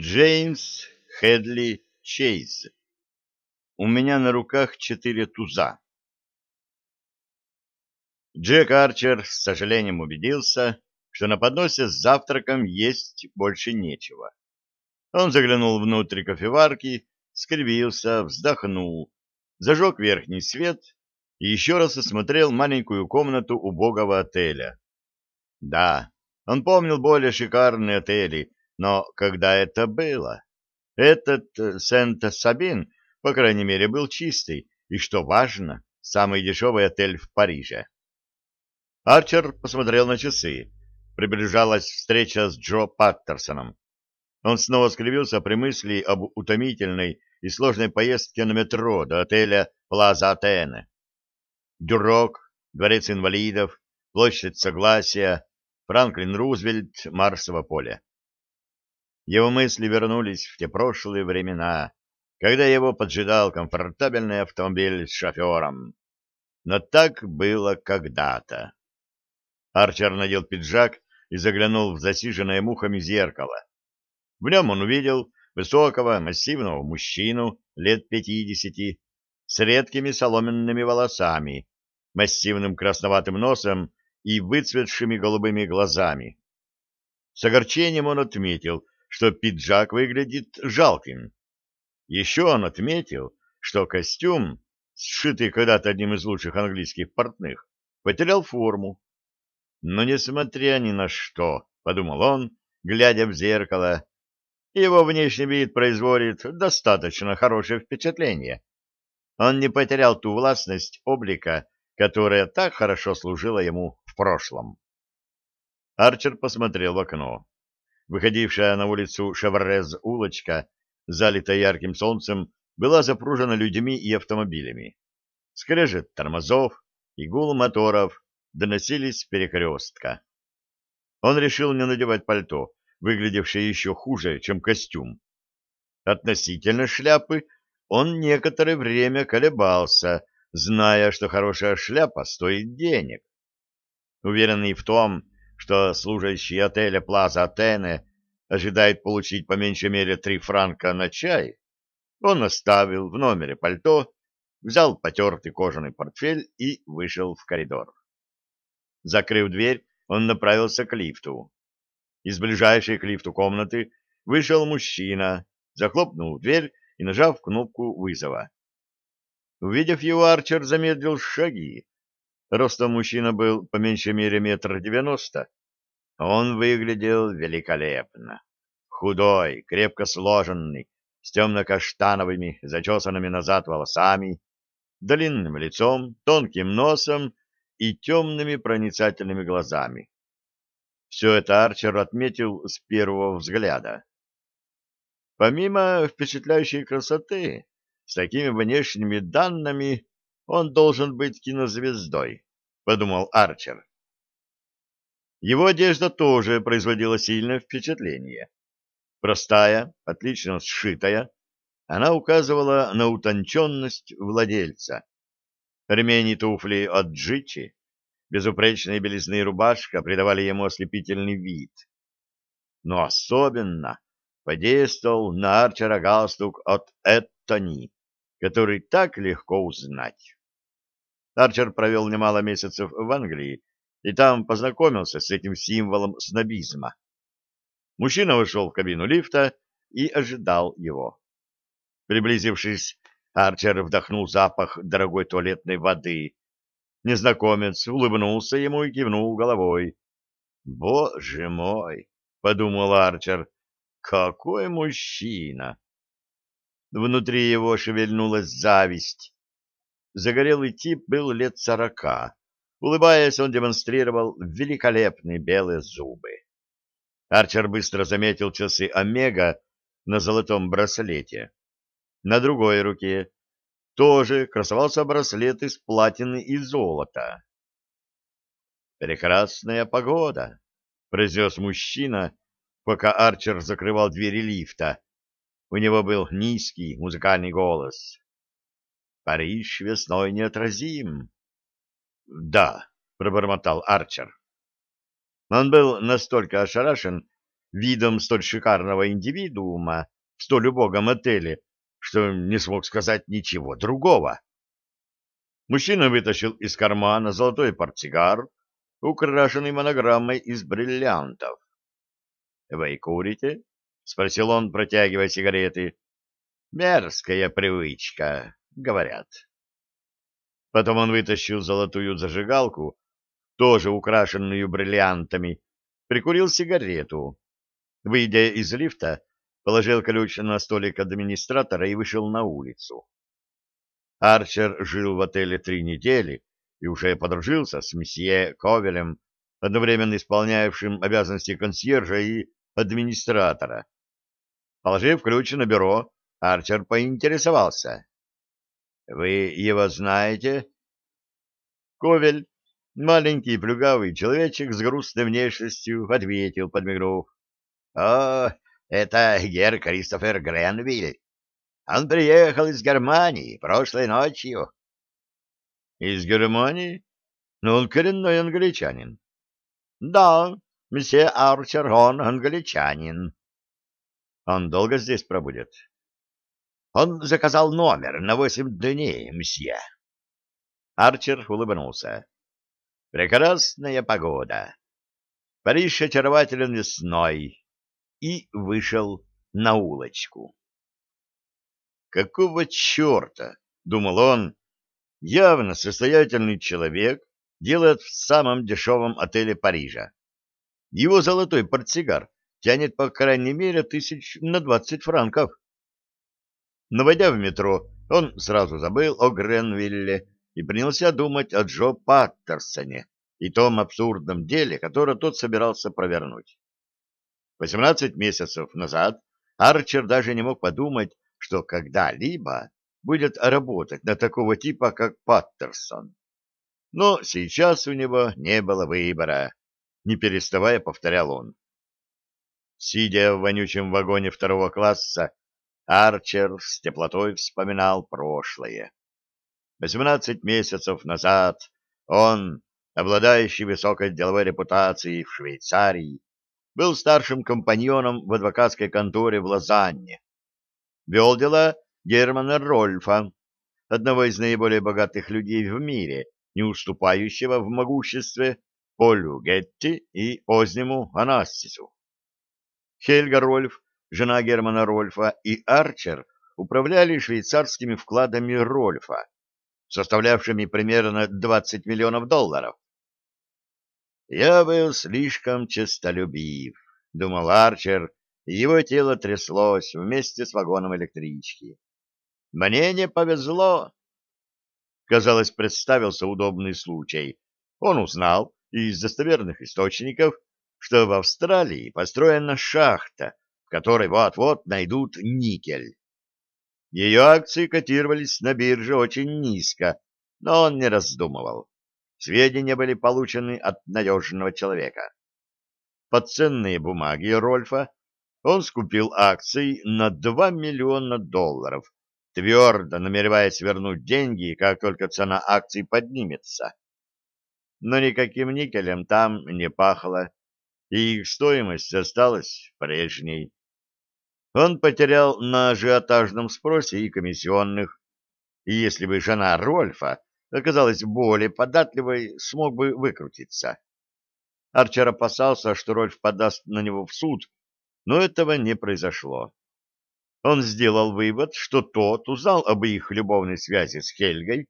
Джеймс Хедли Чейз. У меня на руках четыре туза. Джек Арчер с сожалением убедился, что на подносе с завтраком есть больше нечего. Он заглянул внутрь кофеварки, скривился, вздохнул, зажег верхний свет и еще раз осмотрел маленькую комнату убогого отеля. Да, он помнил более шикарные отели — но когда это было? Этот э, Сент-Сабин, по крайней мере, был чистый и, что важно, самый дешевый отель в Париже. Арчер посмотрел на часы. Приближалась встреча с Джо Паттерсоном. Он снова скривился при мысли об утомительной и сложной поездке на метро до отеля Плаза Атене. Дюрок, Дворец инвалидов, Площадь Согласия, Франклин Рузвельт, Марсово поле. Его мысли вернулись в те прошлые времена, когда его поджидал комфортабельный автомобиль с шофером. Но так было когда-то. Арчер надел пиджак и заглянул в засиженное мухами зеркало. В нем он увидел высокого, массивного мужчину лет пятидесяти, с редкими соломенными волосами, массивным красноватым носом и выцветшими голубыми глазами. С огорчением он отметил, что пиджак выглядит жалким. Еще он отметил, что костюм, сшитый когда-то одним из лучших английских портных, потерял форму. Но несмотря ни на что, — подумал он, глядя в зеркало, — его внешний вид производит достаточно хорошее впечатление. Он не потерял ту властность облика, которая так хорошо служила ему в прошлом. Арчер посмотрел в окно. Выходившая на улицу Шеврез улочка, залитая ярким солнцем, была запружена людьми и автомобилями. Скрежет тормозов и гул моторов доносились с перекрестка. Он решил не надевать пальто, выглядевшее еще хуже, чем костюм. Относительно шляпы он некоторое время колебался, зная, что хорошая шляпа стоит денег. Уверенный в том, что служащий отеля Плаза Атене ожидает получить по меньшей мере три франка на чай, он оставил в номере пальто, взял потертый кожаный портфель и вышел в коридор. Закрыв дверь, он направился к лифту. Из ближайшей к лифту комнаты вышел мужчина, захлопнул дверь и нажав кнопку вызова. Увидев его, Арчер замедлил шаги, Ростом мужчина был по меньшей мере метр девяносто. Он выглядел великолепно. Худой, крепко сложенный, с темно-каштановыми, зачесанными назад волосами, длинным лицом, тонким носом и темными проницательными глазами. Все это Арчер отметил с первого взгляда. Помимо впечатляющей красоты, с такими внешними данными он должен быть кинозвездой, — подумал Арчер. Его одежда тоже производила сильное впечатление. Простая, отлично сшитая, она указывала на утонченность владельца. Ремень и туфли от Джичи, безупречная белизны рубашка придавали ему ослепительный вид. Но особенно подействовал на Арчера галстук от Эттони, который так легко узнать. Арчер провел немало месяцев в Англии и там познакомился с этим символом снобизма. Мужчина вошел в кабину лифта и ожидал его. Приблизившись, Арчер вдохнул запах дорогой туалетной воды. Незнакомец улыбнулся ему и кивнул головой. «Боже мой!» — подумал Арчер. «Какой мужчина!» Внутри его шевельнулась зависть. Загорелый тип был лет сорока. Улыбаясь, он демонстрировал великолепные белые зубы. Арчер быстро заметил часы Омега на золотом браслете. На другой руке тоже красовался браслет из платины и золота. «Прекрасная погода», — произнес мужчина, пока Арчер закрывал двери лифта. У него был низкий музыкальный голос. Париж весной неотразим. — Да, — пробормотал Арчер. Он был настолько ошарашен видом столь шикарного индивидуума в столь убогом отеле, что не смог сказать ничего другого. Мужчина вытащил из кармана золотой портсигар, украшенный монограммой из бриллиантов. — Вы курите? — спросил он, протягивая сигареты. — Мерзкая привычка говорят. Потом он вытащил золотую зажигалку, тоже украшенную бриллиантами, прикурил сигарету. Выйдя из лифта, положил ключ на столик администратора и вышел на улицу. Арчер жил в отеле три недели и уже подружился с месье Ковелем, одновременно исполнявшим обязанности консьержа и администратора. Положив ключ на бюро, Арчер поинтересовался. Вы его знаете? Ковель, маленький плюгавый человечек с грустной внешностью, ответил, подмигнув. О, а, это гер Кристофер Гренвиль. Он приехал из Германии прошлой ночью. Из Германии? Но он коренной англичанин. Да, месье Арчер, он англичанин. Он долго здесь пробудет? Он заказал номер на восемь дней, мсье. Арчер улыбнулся. Прекрасная погода. Париж очарователен весной. И вышел на улочку. Какого черта, думал он, явно состоятельный человек делает в самом дешевом отеле Парижа. Его золотой портсигар тянет по крайней мере тысяч на двадцать франков. Но, войдя в метро, он сразу забыл о Гренвилле и принялся думать о Джо Паттерсоне и том абсурдном деле, которое тот собирался провернуть. 18 месяцев назад Арчер даже не мог подумать, что когда-либо будет работать на такого типа, как Паттерсон. Но сейчас у него не было выбора, не переставая повторял он. Сидя в вонючем вагоне второго класса Арчер с теплотой вспоминал прошлое. Восемнадцать месяцев назад он, обладающий высокой деловой репутацией в Швейцарии, был старшим компаньоном в адвокатской конторе в Лозанне. Вел дела Германа Рольфа, одного из наиболее богатых людей в мире, не уступающего в могуществе Полю Гетти и Ознему Анассису. Хельга Рольф жена Германа Рольфа, и Арчер управляли швейцарскими вкладами Рольфа, составлявшими примерно 20 миллионов долларов. «Я был слишком честолюбив», — думал Арчер, и его тело тряслось вместе с вагоном электрички. «Мне не повезло!» Казалось, представился удобный случай. Он узнал из достоверных источников, что в Австралии построена шахта, которой вот-вот найдут никель. Ее акции котировались на бирже очень низко, но он не раздумывал. Сведения были получены от надежного человека. По ценные бумаги Рольфа он скупил акции на 2 миллиона долларов, твердо намереваясь вернуть деньги, как только цена акций поднимется. Но никаким никелем там не пахло, и их стоимость осталась прежней. Он потерял на ажиотажном спросе и комиссионных, и если бы жена Рольфа оказалась более податливой, смог бы выкрутиться. Арчер опасался, что Рольф подаст на него в суд, но этого не произошло. Он сделал вывод, что тот узнал об их любовной связи с Хельгой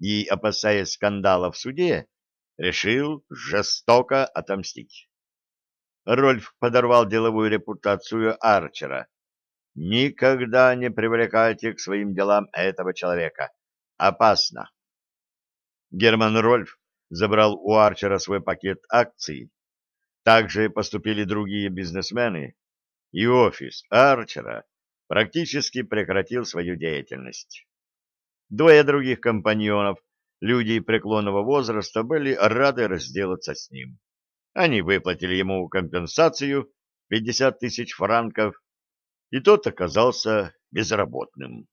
и, опасаясь скандала в суде, решил жестоко отомстить. Рольф подорвал деловую репутацию Арчера. Никогда не привлекайте к своим делам этого человека. Опасно. Герман Рольф забрал у Арчера свой пакет акций. Также поступили другие бизнесмены, и офис Арчера практически прекратил свою деятельность. Двое других компаньонов, люди преклонного возраста, были рады разделаться с ним. Они выплатили ему компенсацию 50 тысяч франков, и тот оказался безработным.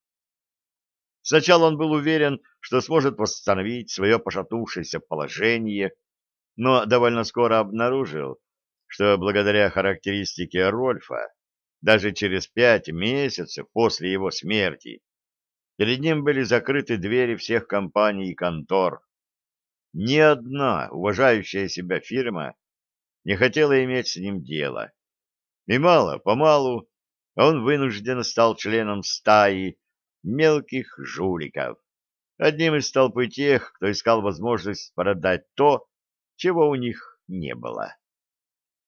Сначала он был уверен, что сможет восстановить свое пошатнувшееся положение, но довольно скоро обнаружил, что благодаря характеристике Рольфа, даже через пять месяцев после его смерти, перед ним были закрыты двери всех компаний и контор. Ни одна уважающая себя фирма не хотела иметь с ним дела. И мало-помалу он вынужден стал членом стаи мелких жуликов, одним из толпы тех, кто искал возможность продать то, чего у них не было.